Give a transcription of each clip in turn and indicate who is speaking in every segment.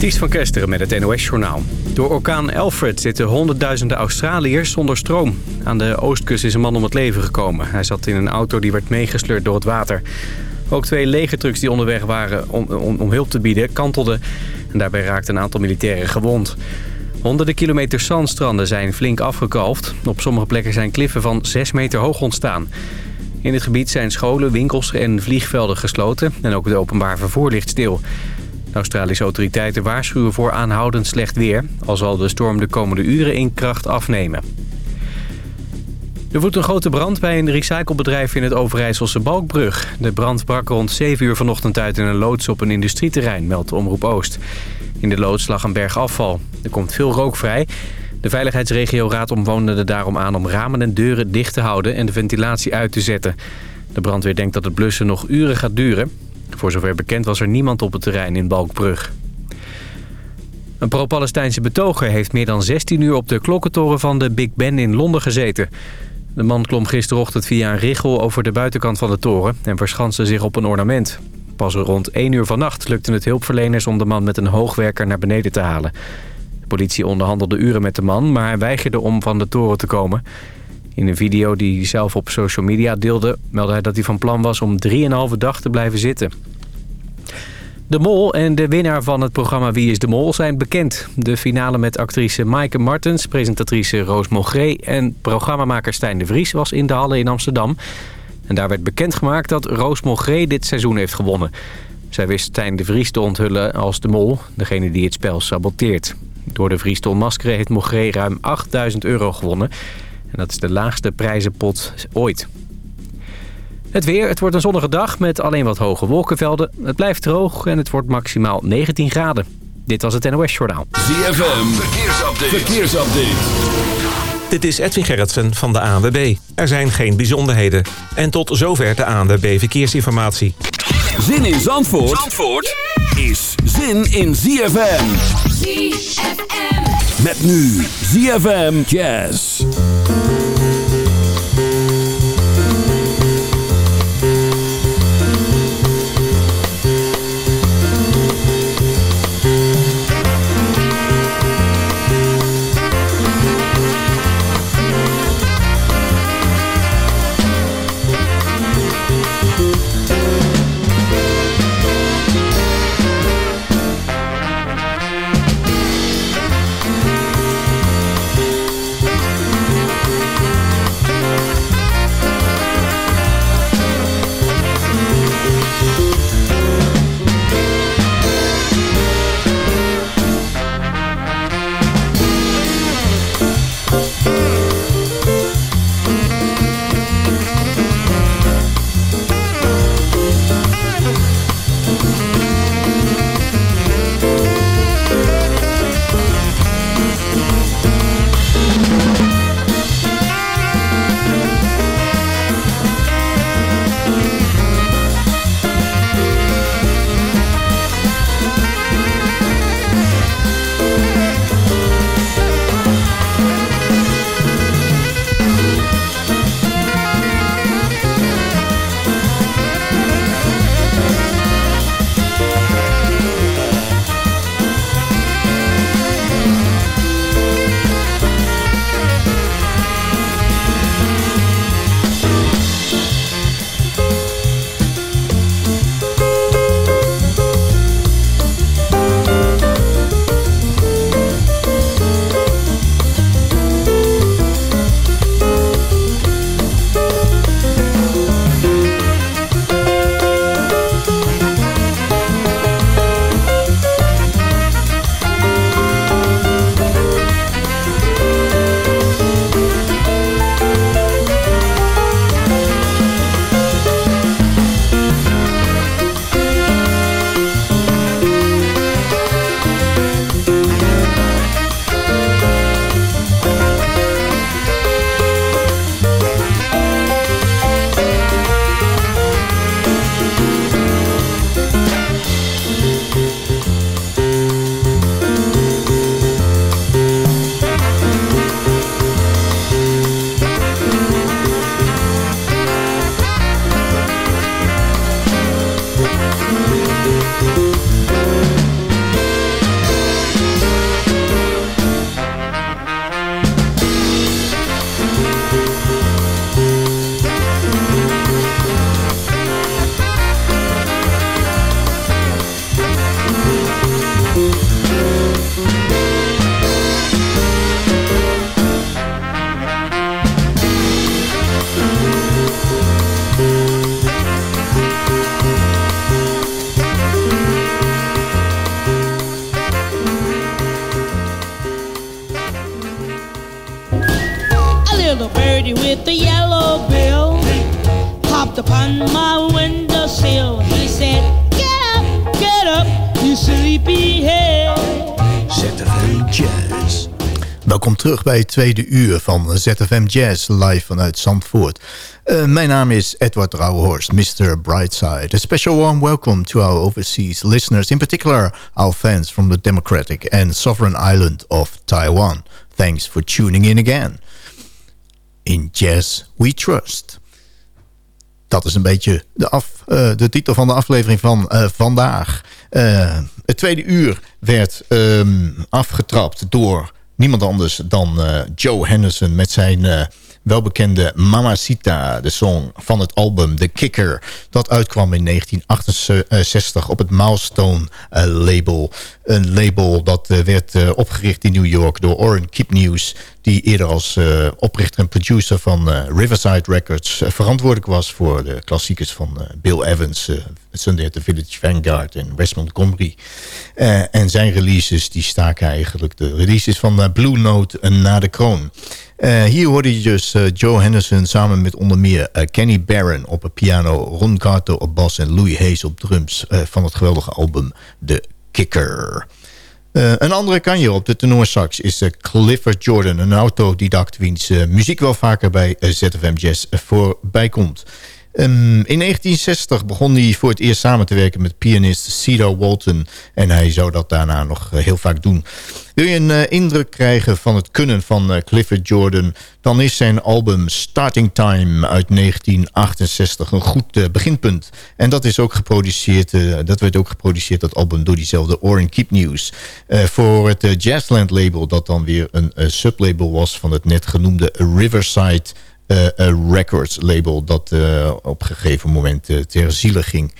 Speaker 1: Ties van Kesteren met het NOS-journaal. Door orkaan Alfred zitten honderdduizenden Australiërs zonder stroom. Aan de oostkust is een man om het leven gekomen. Hij zat in een auto die werd meegesleurd door het water. Ook twee legertrucks die onderweg waren om, om, hulp te bieden kantelden. En daarbij raakten een aantal militairen gewond. Honderden kilometer zandstranden zijn flink afgekalfd. Op sommige plekken zijn kliffen van 6 meter hoog ontstaan. In het gebied zijn scholen, winkels en vliegvelden gesloten. En ook het openbaar vervoer ligt stil. De Australische autoriteiten waarschuwen voor aanhoudend slecht weer... al zal de storm de komende uren in kracht afnemen. Er woedt een grote brand bij een recyclebedrijf in het Overijsselse Balkbrug. De brand brak rond 7 uur vanochtend uit in een loods op een industrieterrein, meldt Omroep Oost. In de loods lag een berg afval. Er komt veel rook vrij. De veiligheidsregio raadt omwonenden daarom aan om ramen en deuren dicht te houden en de ventilatie uit te zetten. De brandweer denkt dat het blussen nog uren gaat duren. Voor zover bekend was er niemand op het terrein in Balkbrug. Een pro-Palestijnse betoger heeft meer dan 16 uur op de klokkentoren van de Big Ben in Londen gezeten. De man klom gisterochtend via een richel over de buitenkant van de toren en verschanste zich op een ornament. Pas rond 1 uur vannacht lukte het hulpverleners om de man met een hoogwerker naar beneden te halen. De politie onderhandelde uren met de man, maar weigerde om van de toren te komen. In een video die hij zelf op social media deelde... meldde hij dat hij van plan was om 3,5 dag te blijven zitten. De Mol en de winnaar van het programma Wie is de Mol zijn bekend. De finale met actrice Maaike Martens, presentatrice Roos Mogré... en programmamaker Stijn de Vries was in de Halle in Amsterdam. En daar werd bekendgemaakt dat Roos Mogré dit seizoen heeft gewonnen. Zij wist Stijn de Vries te onthullen als de Mol, degene die het spel saboteert. Door de Vries te ontmaskeren heeft Mogré ruim 8000 euro gewonnen... En dat is de laagste prijzenpot ooit. Het weer, het wordt een zonnige dag met alleen wat hoge wolkenvelden. Het blijft droog en het wordt maximaal 19 graden. Dit was het NOS Journaal.
Speaker 2: ZFM, verkeersupdate. verkeersupdate.
Speaker 3: Dit is Edwin Gerritsen van de ANWB. Er zijn geen bijzonderheden. En tot zover de ANWB Verkeersinformatie.
Speaker 2: Zin in Zandvoort, Zandvoort is zin in ZFM. ZFM. Met nu ZFM Jazz.
Speaker 4: Up
Speaker 5: upon my windowsill. He said, Get up, get up, you sleepy.
Speaker 4: ZFM Jazz. Welkom terug bij het tweede uur van ZFM Jazz, live vanuit Zandvoort. Uh, mijn naam is Edward Rauwhorst, Mr. Brightside. A special warm welcome to our overseas listeners, in particular our fans from the democratic and sovereign island of Taiwan. Thanks for tuning in again. In Jazz We Trust. Dat is een beetje de, af, uh, de titel van de aflevering van uh, vandaag. Uh, het tweede uur werd um, afgetrapt door niemand anders dan Joe Henderson... met zijn welbekende Mamacita, de song van het album The Kicker. Dat uitkwam in 1968 op het Milestone uh, label. Een label dat uh, werd opgericht in New York door Orrin Keep News... die eerder als oprichter en producer van Riverside Records... verantwoordelijk was voor de klassiekers van Bill Evans... Sunday at the Village Vanguard en West Montgomery. en zijn releases die staken eigenlijk de releases van Blue Note na de kroon. Uh, hier hoorde je dus uh, Joe Henderson samen met onder meer uh, Kenny Barron op een piano... Ron Carter op bas en Louis Hayes op drums... van het geweldige album The Kicker. een andere kanje op de tenorsax is Clifford Jordan... een autodidact wiens muziek wel vaker bij ZFM Jazz voorbij komt... Um, in 1960 begon hij voor het eerst samen te werken met pianist Cedar Walton. En hij zou dat daarna nog heel vaak doen. Wil je een uh, indruk krijgen van het kunnen van uh, Clifford Jordan... dan is zijn album Starting Time uit 1968 een goed beginpunt. En dat is ook geproduceerd, dat werd ook geproduceerd, dat album, door diezelfde Oren Keep News. voor het Jazzland label, dat dan weer een sublabel was van het net genoemde Riverside... Records label dat op een gegeven moment ter ziele ging.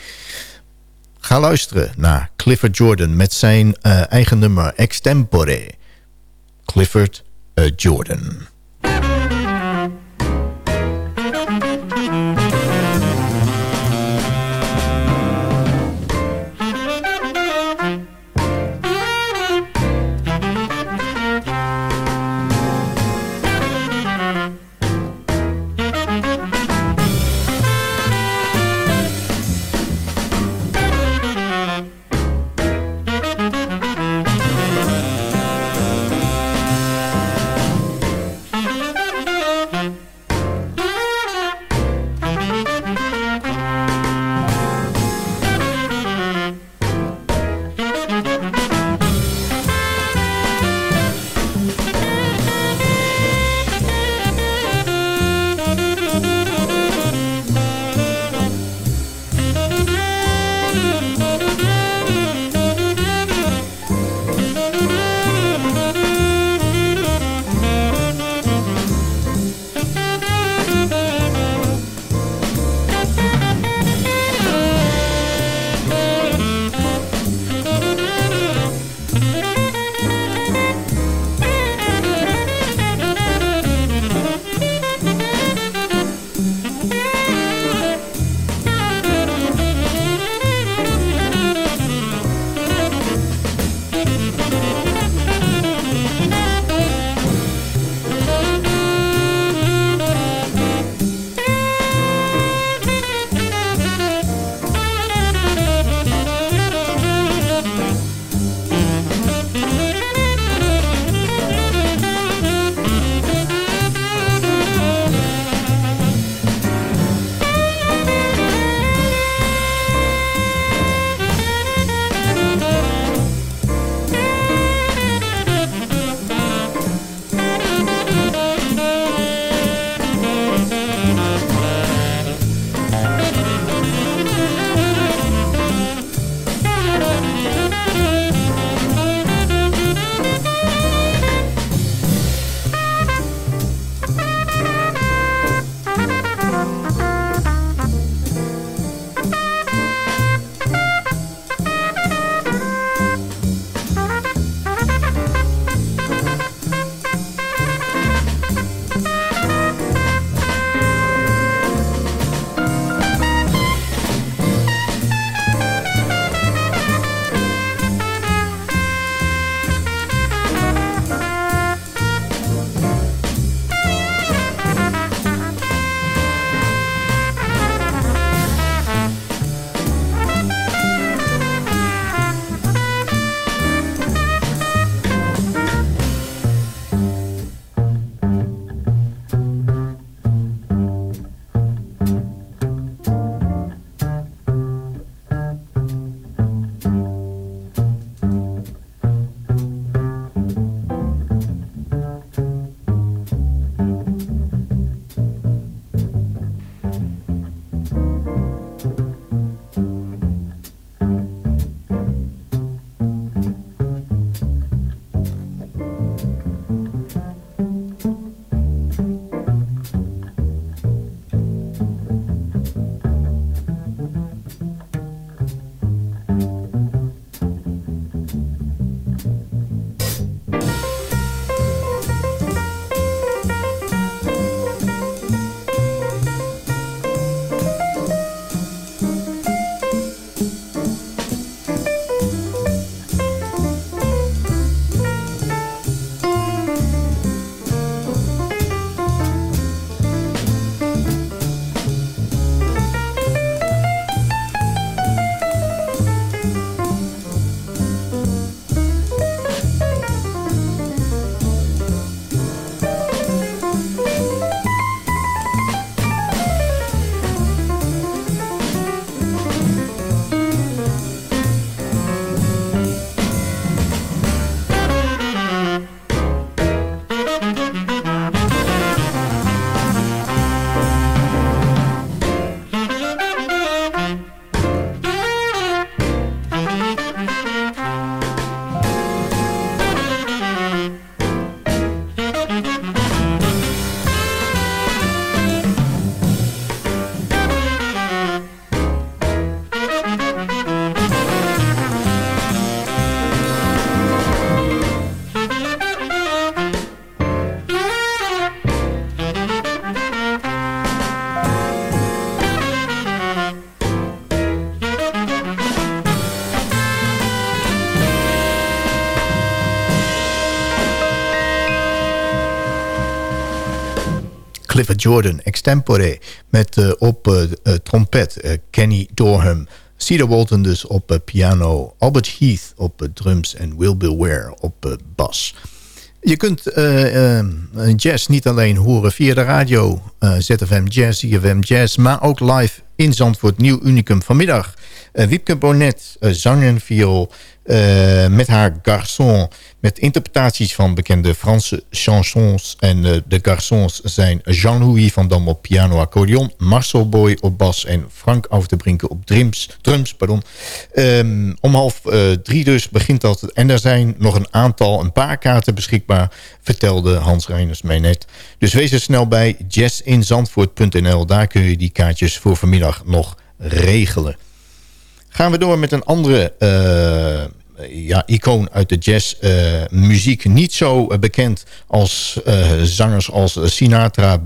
Speaker 4: Ga luisteren naar Clifford Jordan met zijn eigen nummer Extempore. Clifford Jordan. Clifford Jordan, extempore. Met op trompet Kenny Dorham. Cedar Walton dus op piano. Albert Heath op drums en Will Bill Ware op bas. Je kunt jazz niet alleen horen via de radio, ZFM Jazz, ZFM Jazz... maar ook live in Zandvoort, Nieuw Unicum vanmiddag. Wiepke Bonnet, zang uh, met haar garçon. Met interpretaties van bekende Franse chansons. En uh, de garçons zijn Jean-Louis van Dam op piano accordeon. Marcel Boy op bas. En Frank Af te Brinken op drums. drums pardon. Um, om half uh, drie dus begint dat. En er zijn nog een aantal, een paar kaarten beschikbaar. Vertelde Hans Reiners mij net. Dus wees er snel bij jazzinzandvoort.nl. Daar kun je die kaartjes voor vanmiddag nog regelen. Gaan we door met een andere uh, ja, icoon uit de jazzmuziek. Uh, muziek. Niet zo uh, bekend als zangers als Sinatra,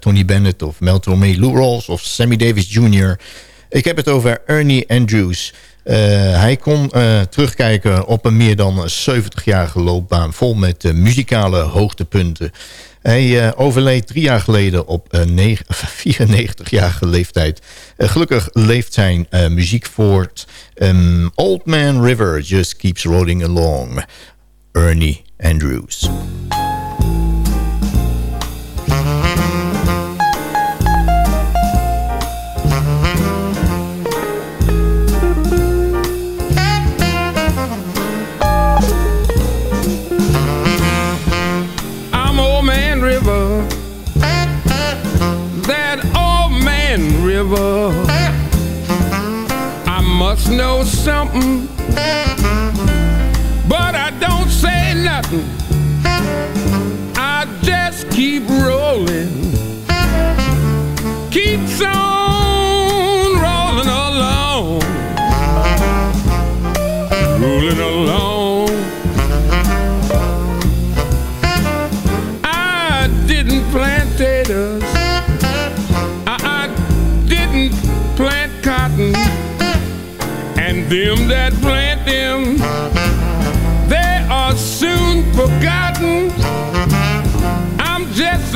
Speaker 4: Tony Bennett of Mel Tormé, Lou Rawls of Sammy Davis Jr. Ik heb het over Ernie Andrews. hij kon terugkijken op een meer dan 70-jarige loopbaan... vol met muzikale hoogtepunten. Hij uh, overleed drie jaar geleden op uh, 94-jarige leeftijd. Uh, gelukkig leeft zijn muziek voort. Um, Old Man River just keeps rolling along. Ernie Andrews.
Speaker 6: Know something,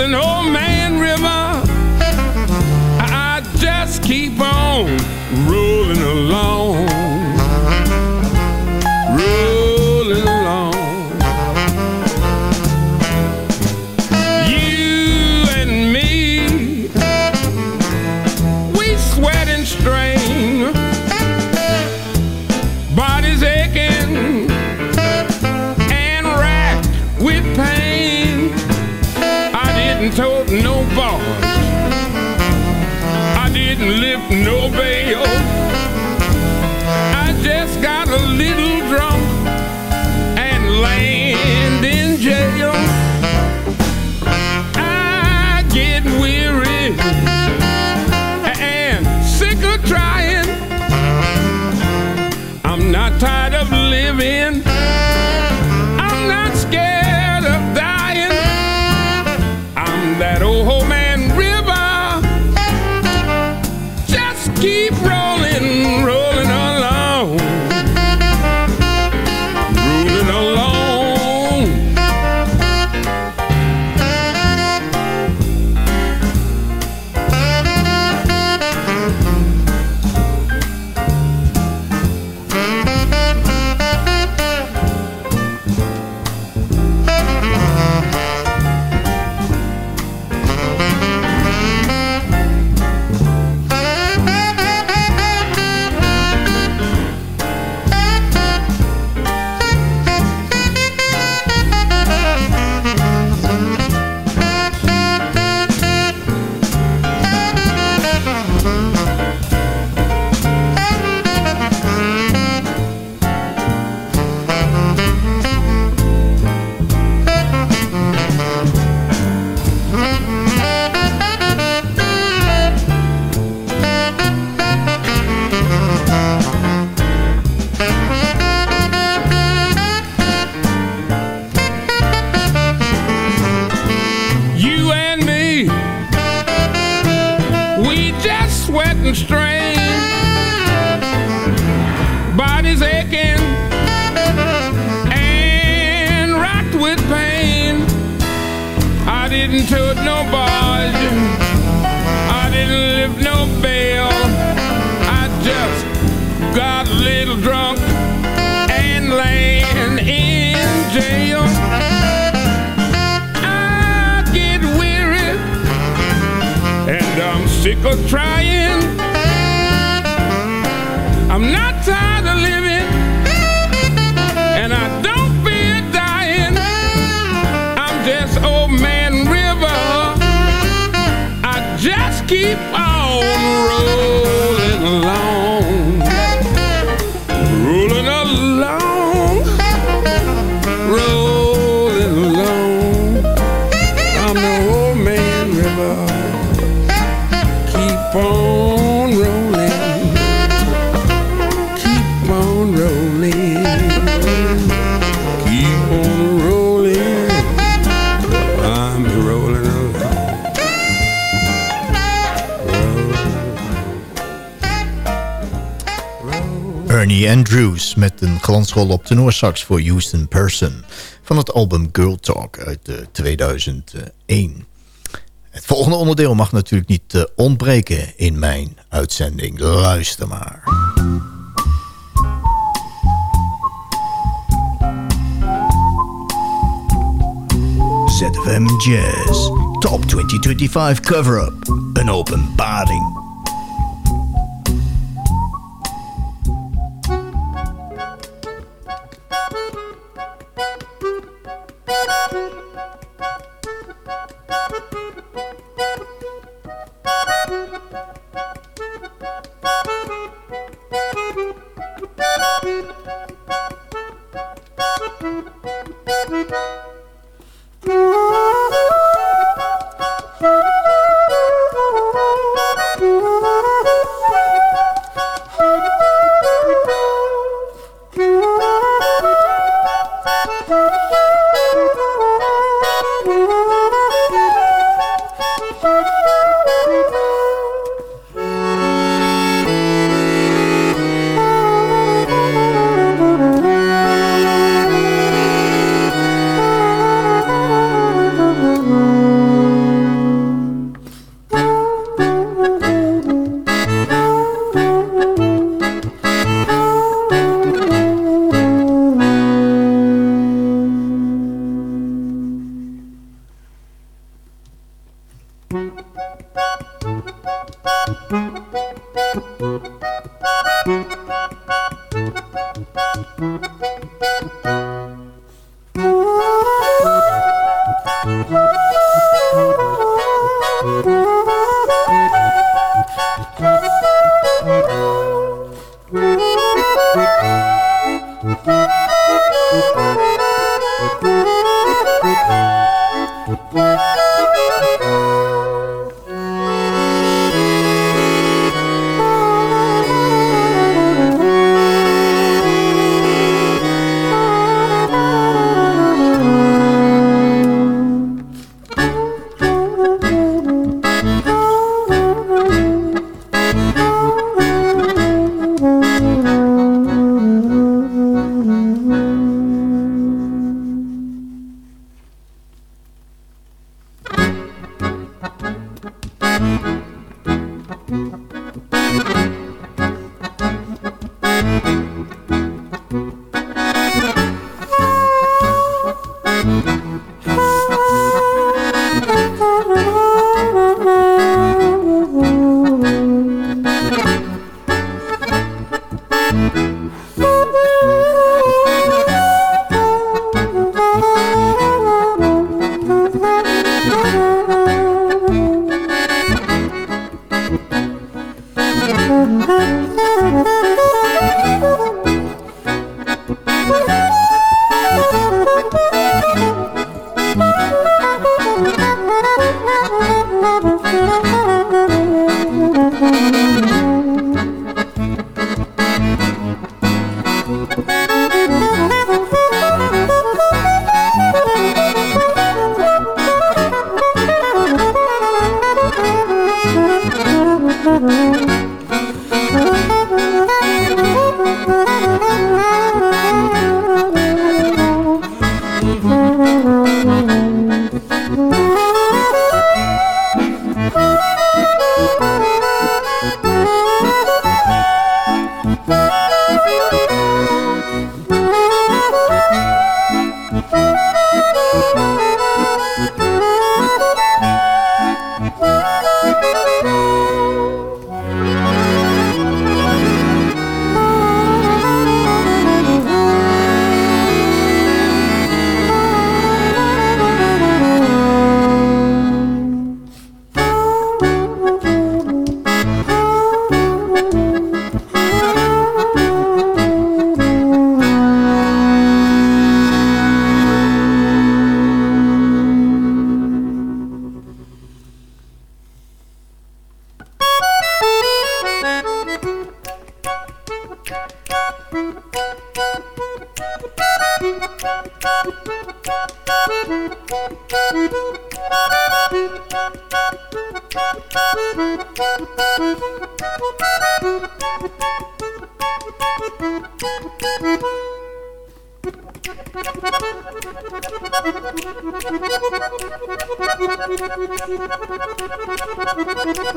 Speaker 6: an old man river. I just keep on rolling along.
Speaker 4: Andrews met een glansrol op tenorsax voor Houston Person... van het album Girl Talk uit eh, 2001. Het volgende onderdeel mag natuurlijk niet eh, ontbreken in mijn uitzending. Luister maar. ZFM Jazz Top 2025 cover-up. Een openbaring.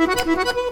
Speaker 4: Thank you.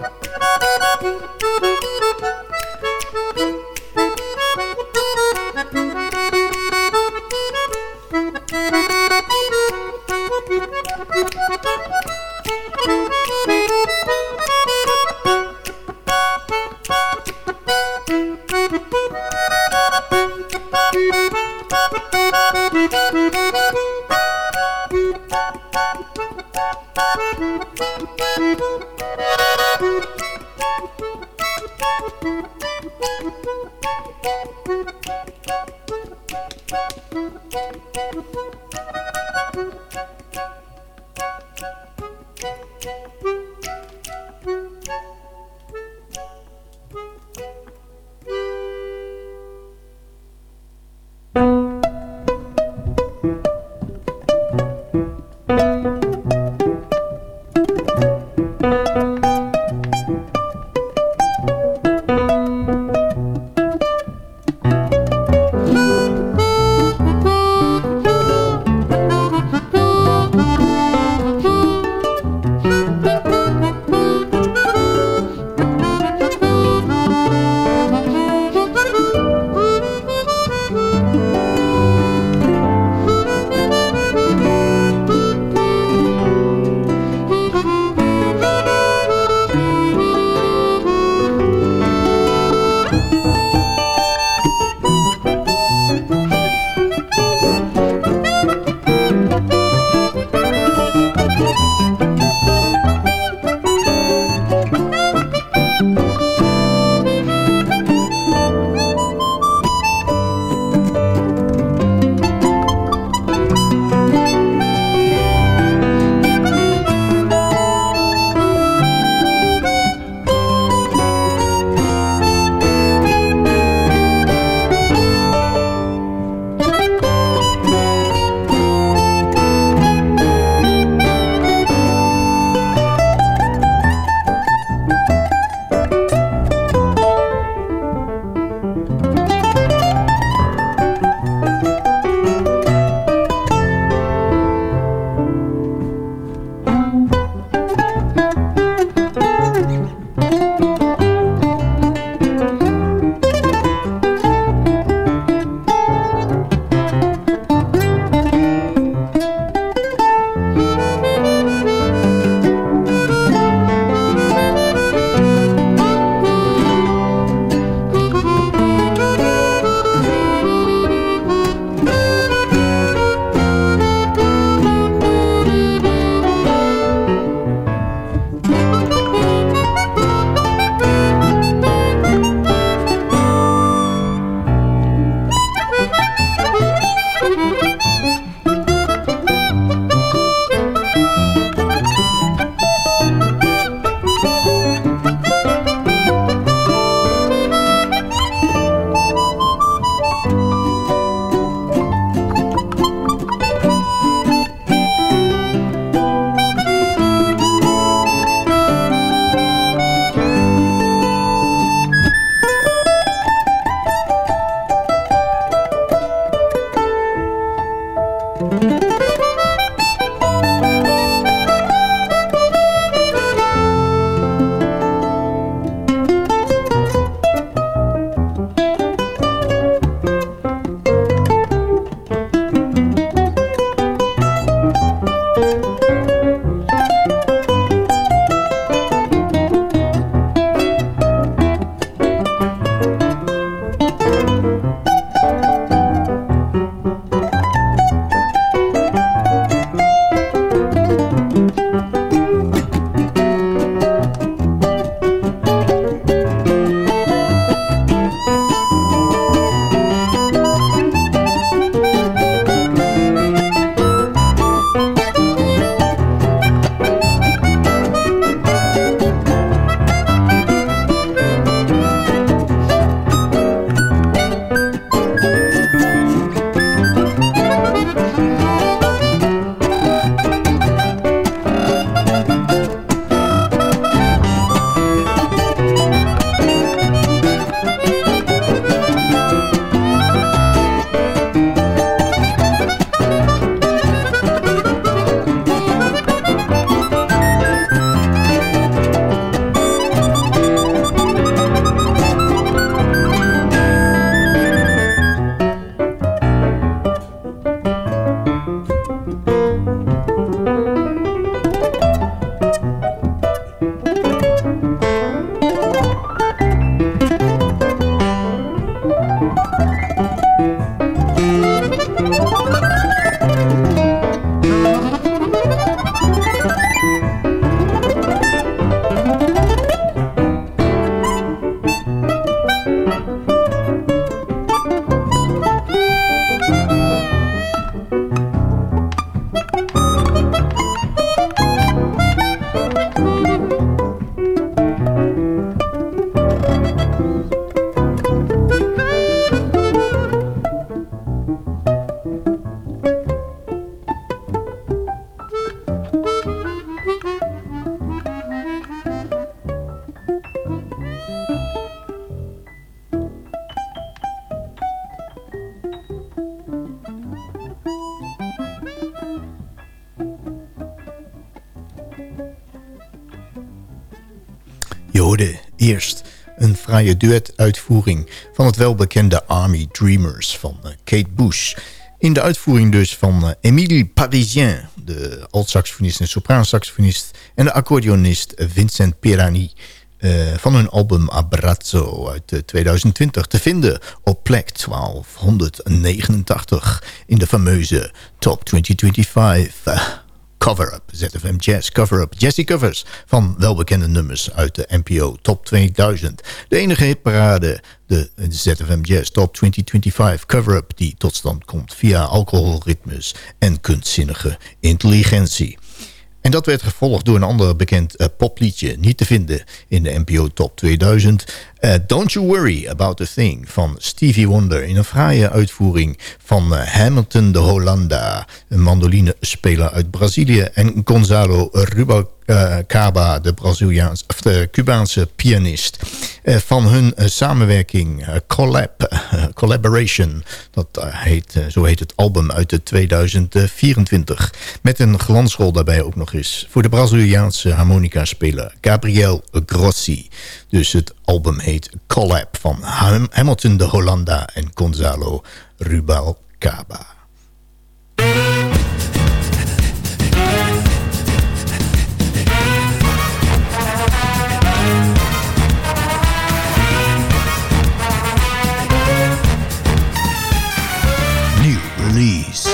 Speaker 4: Fraaie duet-uitvoering van het welbekende Army Dreamers van eh, Kate Bush. In de uitvoering dus van uh, Émile Parisien, de alt-saxofonist en sopraansaxofonist... en de accordeonist Vincent Pirani uh, van hun album Abrazzo uit 2020 te vinden op plek 1289 in de fameuze Top 2025 cover-up. ZFM Jazz cover-up. Jazzy covers van welbekende nummers uit de NPO Top 2000. De enige hitparade, de ZFM Jazz Top 2025 cover-up... die tot stand komt via alcoholritmes en kunstzinnige intelligentie. En dat werd gevolgd door een ander bekend uh, popliedje... niet te vinden in de NPO Top 2000. Uh, Don't You Worry About A Thing van Stevie Wonder... in een fraaie uitvoering van uh, Hamilton de Hollanda... een mandolinespeler uit Brazilië... en Gonzalo Rubalcaba, de, Braziliaans, of de Cubaanse pianist... van hun samenwerking Collab, Collaboration. Dat heet, zo heet het album uit de 2024. Met een glansrol daarbij ook nog eens... voor de Braziliaanse harmonica-speler Gabriel Grossi... Dus het album heet Collab van Hamilton de Hollanda en Gonzalo Rubalcaba. New release.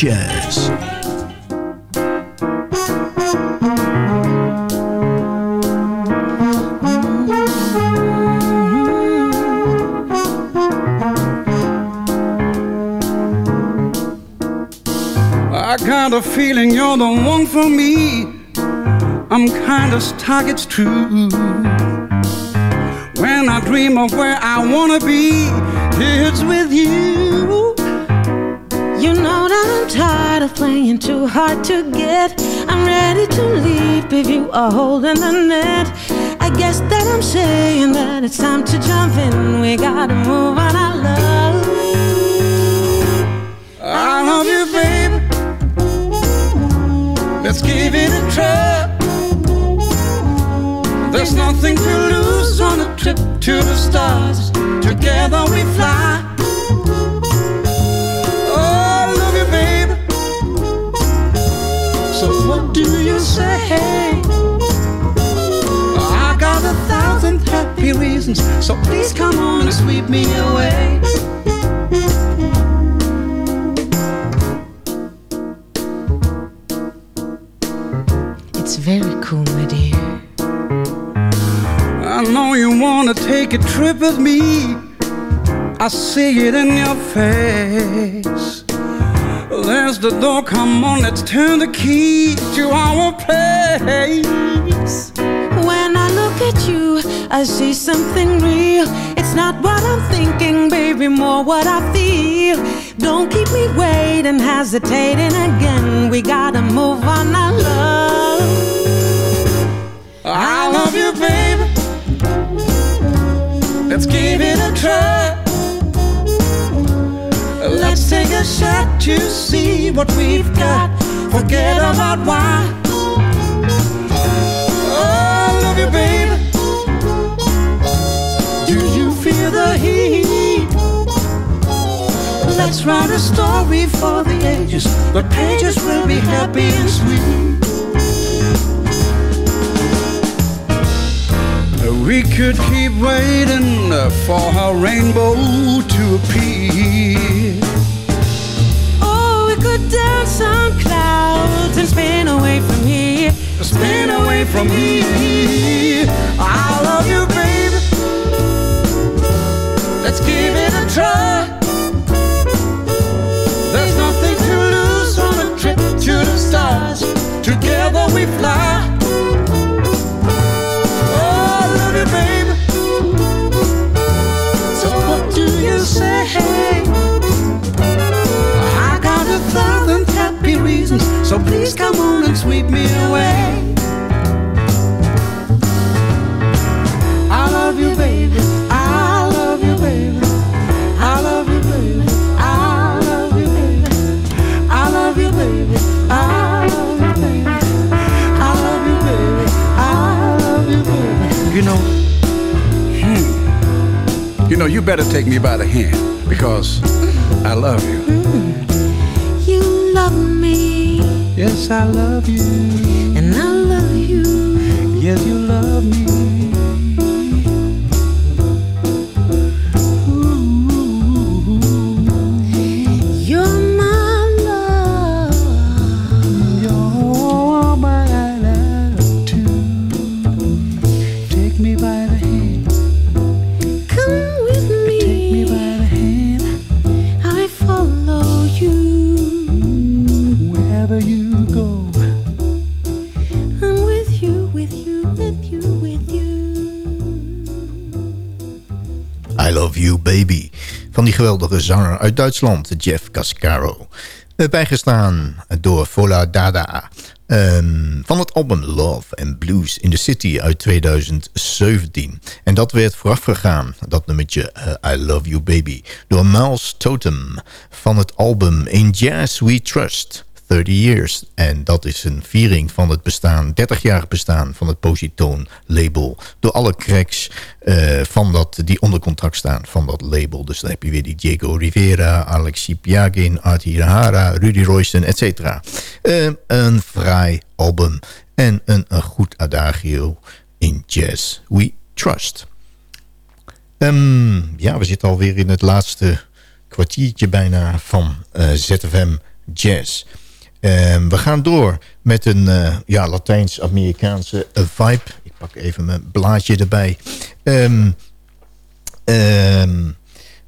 Speaker 7: Jazz.
Speaker 8: I got a feeling you're the one for me. I'm kinda stuck, it's true. When I dream of where I wanna be, it's with you.
Speaker 9: I'm tired of playing too hard to get. I'm ready to leap if you are holding the net. I guess that I'm saying that it's time to jump in. We gotta move on, I love.
Speaker 8: I love you, baby. Let's give it a try. There's nothing to lose on a trip to the stars. Together we fly. So please come on and sweep me away.
Speaker 9: It's very cool, my dear.
Speaker 8: I know you wanna take a trip with me. I see it in your face. There's the door, come on, let's turn the key to our place.
Speaker 9: When I look at you, I see something real. It's not what I'm thinking, baby, more what I feel. Don't keep me waiting, hesitating again. We gotta move on, I love.
Speaker 8: I love you, baby. Let's give it a try. Let's take a shot to see what we've got. Forget about why. Oh, I love you, baby. Let's write a story for the ages. The pages will be happy and sweet. We could keep waiting for our rainbow to appear.
Speaker 9: Oh, we could dance on clouds and spin away from here.
Speaker 8: Spin away from here. We fly. Oh, love you, baby. So what do you say? I got a thousand happy reasons, so please come on and sweep me away. Know, you better take me by the hand because I love you. Mm.
Speaker 9: You love me,
Speaker 8: Yes, I love you.
Speaker 9: and I love you.
Speaker 8: Yes, you
Speaker 4: geweldige zanger uit Duitsland, Jeff Cascaro. Bijgestaan door Fola Dada. Ehm, van het album Love and Blues in the City uit 2017. En dat werd voorafgegaan, dat nummertje eh, I Love You Baby... door Miles Totem van het album In Jazz We Trust... 30 Years. En dat is een viering van het bestaan, 30-jarig bestaan van het Positone label. Door alle cracks eh, van dat, die onder contract staan van dat label. Dus dan heb je weer die Diego Rivera, Alexi Piagin, Artie Hara, Rudy Royston, et. Eh, een fraai album en een, een goed adagio in Jazz We Trust. Ehm, ja, we zitten alweer in het laatste kwartiertje bijna van uh, ZFM Jazz. Um, we gaan door met een uh, ja, Latijns-Amerikaanse vibe. Ik pak even mijn blaadje erbij. Um,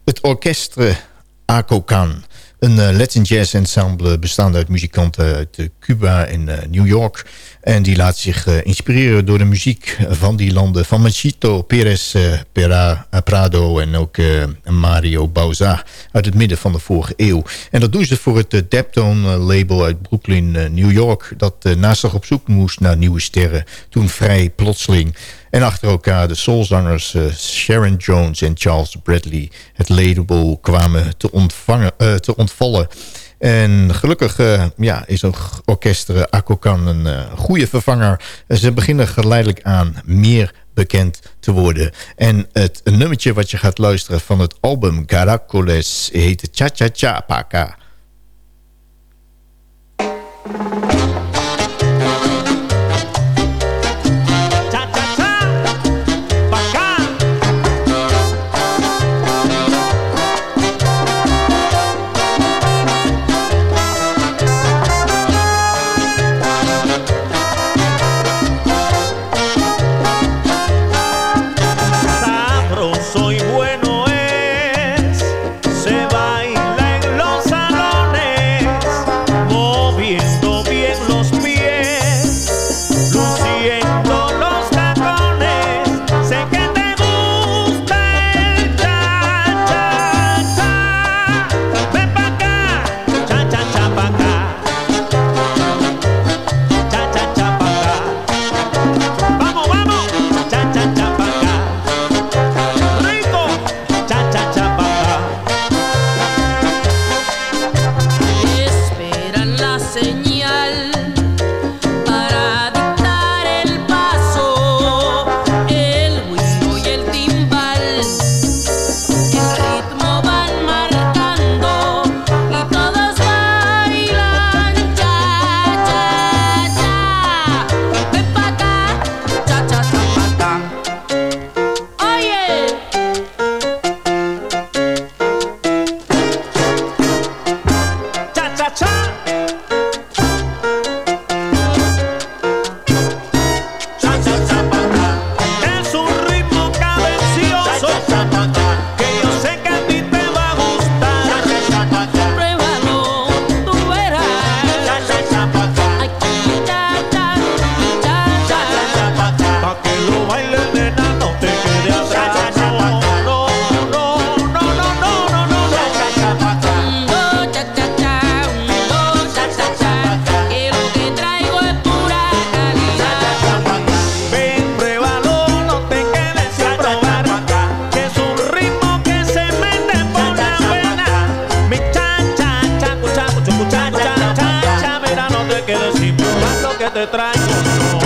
Speaker 4: het orkestre Acocan. Een Latin jazz ensemble bestaande uit muzikanten uit uh, Cuba en uh, New York. En die laat zich inspireren door de muziek van die landen. Van Machito, Perez Pera, Prado en ook Mario Bauza uit het midden van de vorige eeuw. En dat doen ze voor het Deptone label uit Brooklyn, New York. Dat naast zich op zoek moest naar nieuwe sterren. Toen vrij plotseling en achter elkaar de soulzangers Sharon Jones en Charles Bradley... het label kwamen te, ontvangen, te ontvallen. En gelukkig uh, ja, is een orkester Akokan een goede vervanger. Ze beginnen geleidelijk aan meer bekend te worden. En het nummertje wat je gaat luisteren van het album Caracoles heet Cha Cha Cha Paka. te traigo.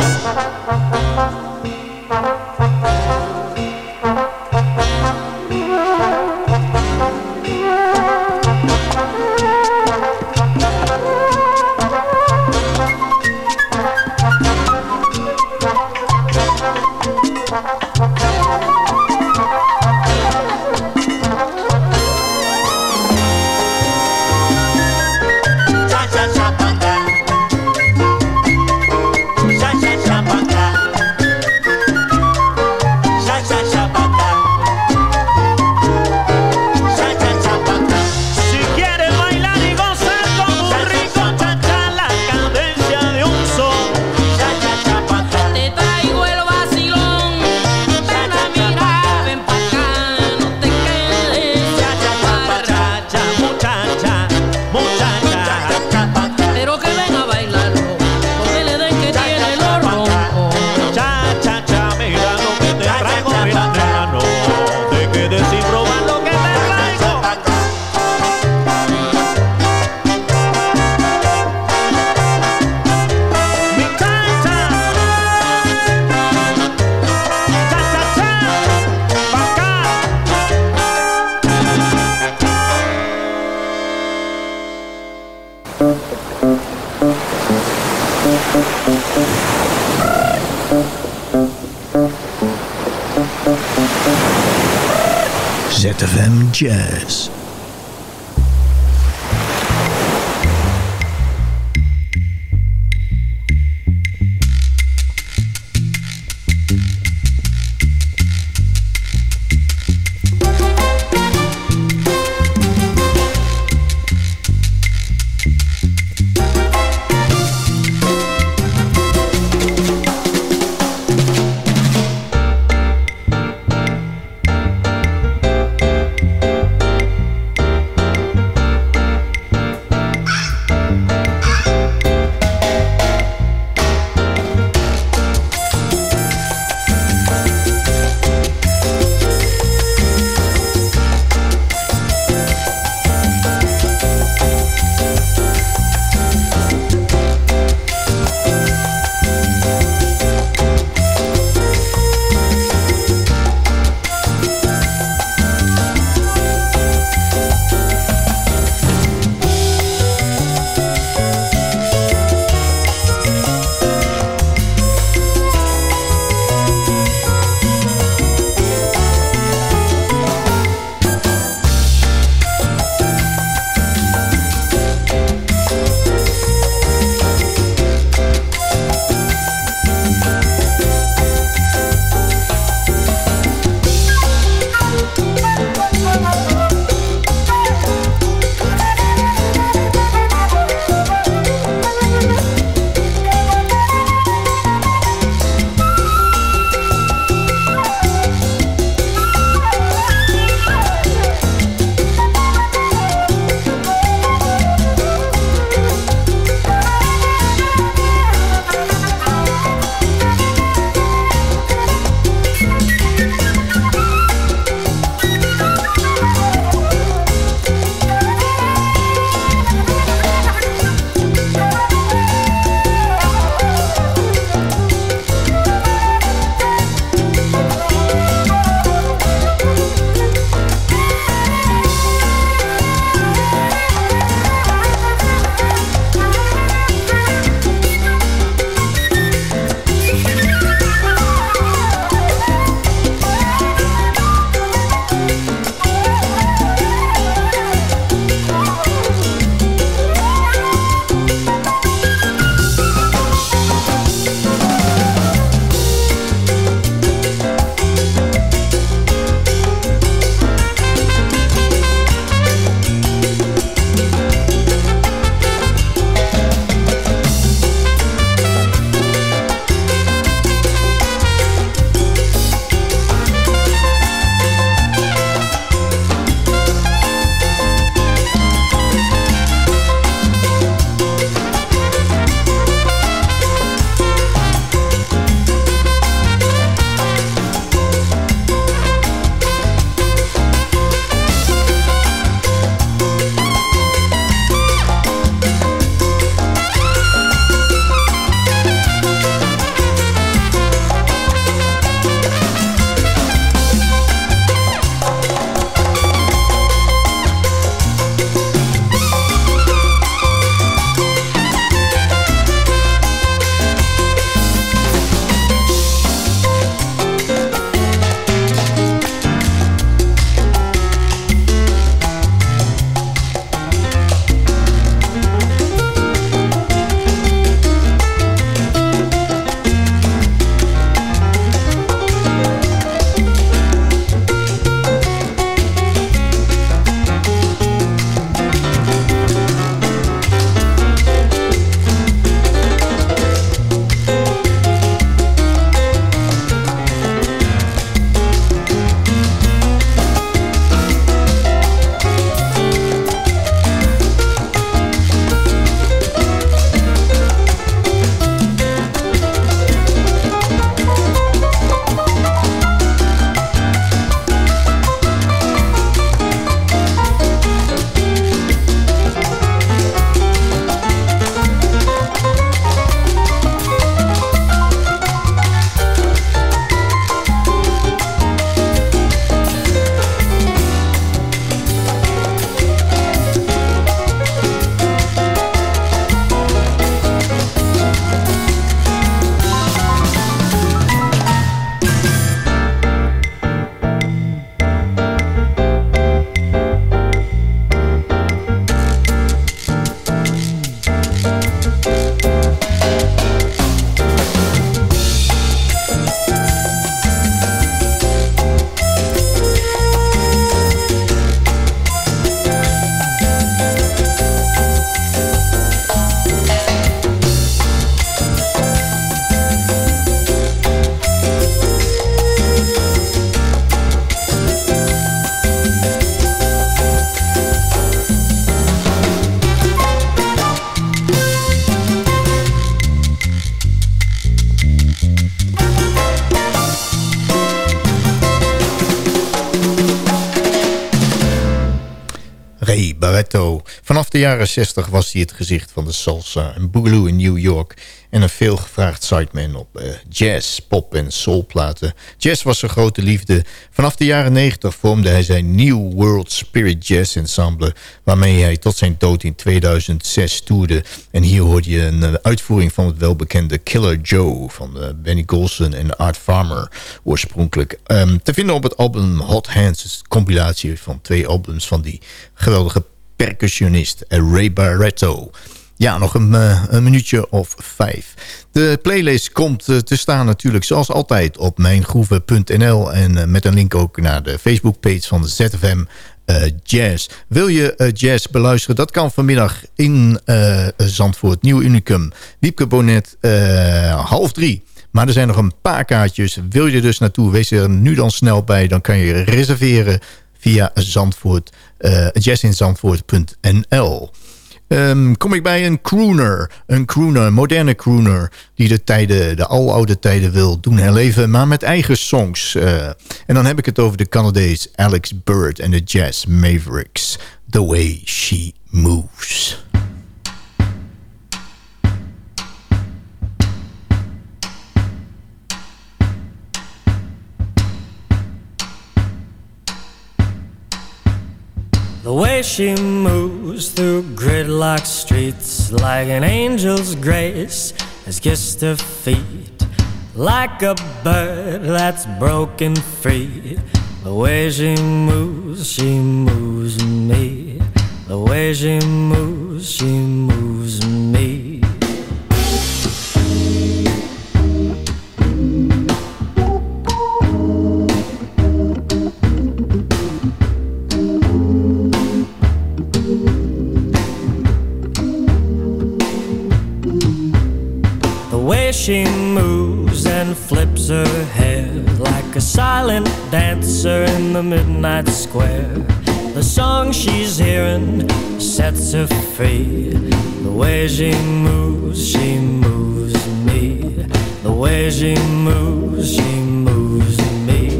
Speaker 4: De jaren 60 was hij het gezicht van de salsa en boogaloo in New York... en een veelgevraagd sideman op uh, jazz, pop en soulplaten. Jazz was zijn grote liefde. Vanaf de jaren 90 vormde hij zijn New World Spirit Jazz Ensemble... waarmee hij tot zijn dood in 2006 toerde. En hier hoorde je een uh, uitvoering van het welbekende Killer Joe... van uh, Benny Golson en Art Farmer oorspronkelijk. Um, te vinden op het album Hot Hands, een compilatie van twee albums van die geweldige percussionist Ray Barretto. Ja, nog een, uh, een, minuutje of vijf. De playlist komt uh, te staan natuurlijk zoals altijd op mijngroeven.nl... en uh, met een link ook naar de Facebookpage van de ZFM Jazz. Wil je jazz beluisteren? Dat kan vanmiddag in Zandvoort, Nieuw Unicum. Wiepke Bonnet, half drie. Maar er zijn nog een paar kaartjes. Wil je dus naartoe, wees er nu dan snel bij. Dan kan je reserveren via Zandvoort, uh, jazzinzandvoort.nl. Um, kom ik bij een crooner, een crooner, een moderne crooner... die de, tijden, de aloude tijden wil doen herleven, maar met eigen songs. Uh, en dan heb ik het over de Canadees Alex Bird en de Jazz Mavericks. The Way She Moves.
Speaker 10: Way she moves through gridlock streets like an angel's grace has kissed her feet like a bird that's broken free. The way she moves, she moves me. The way she moves, she moves me. She moves and flips her hair like a silent dancer in the midnight square. The song she's hearing sets her free. The way she moves, she moves me. The way she moves, she moves me.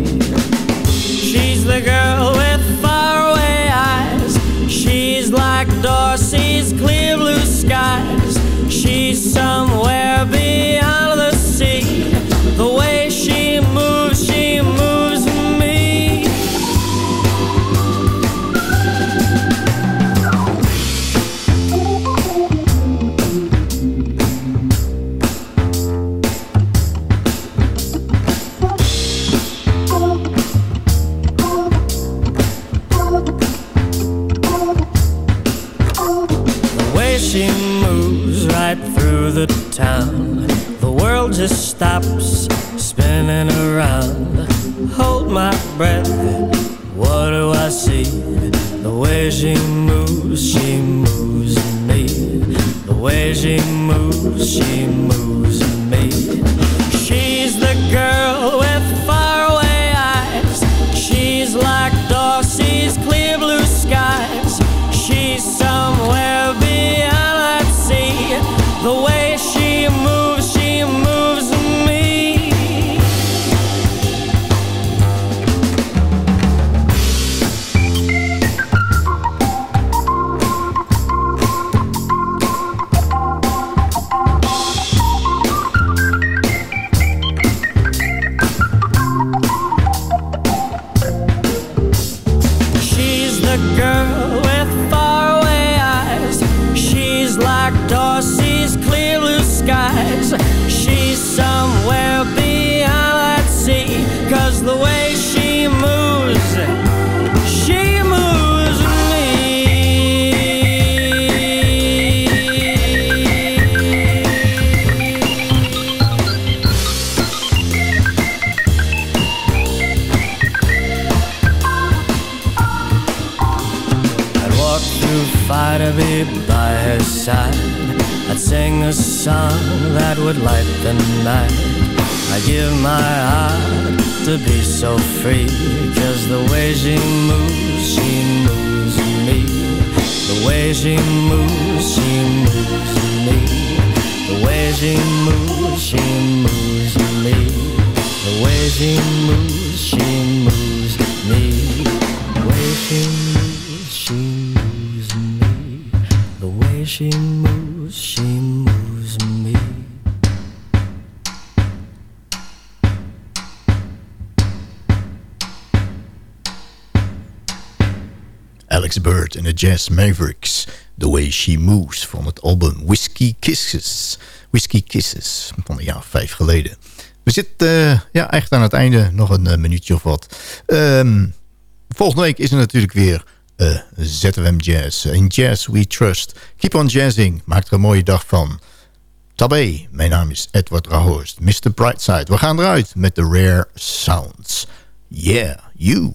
Speaker 10: She's the girl with faraway eyes. She's like Dorsey's clear blue skies. She's somewhere
Speaker 4: Mavericks. The Way She Moves van het album Whiskey Kisses. Whiskey Kisses van een jaar vijf geleden. We zitten uh, ja, echt aan het einde. Nog een uh, minuutje of wat. Um, volgende week is er natuurlijk weer uh, ZFM Jazz. In Jazz We Trust. Keep on jazzing. Maak er een mooie dag van. Tabé, mijn naam is Edward Rahorst. Mr. Brightside. We gaan eruit met de Rare Sounds. Yeah, you.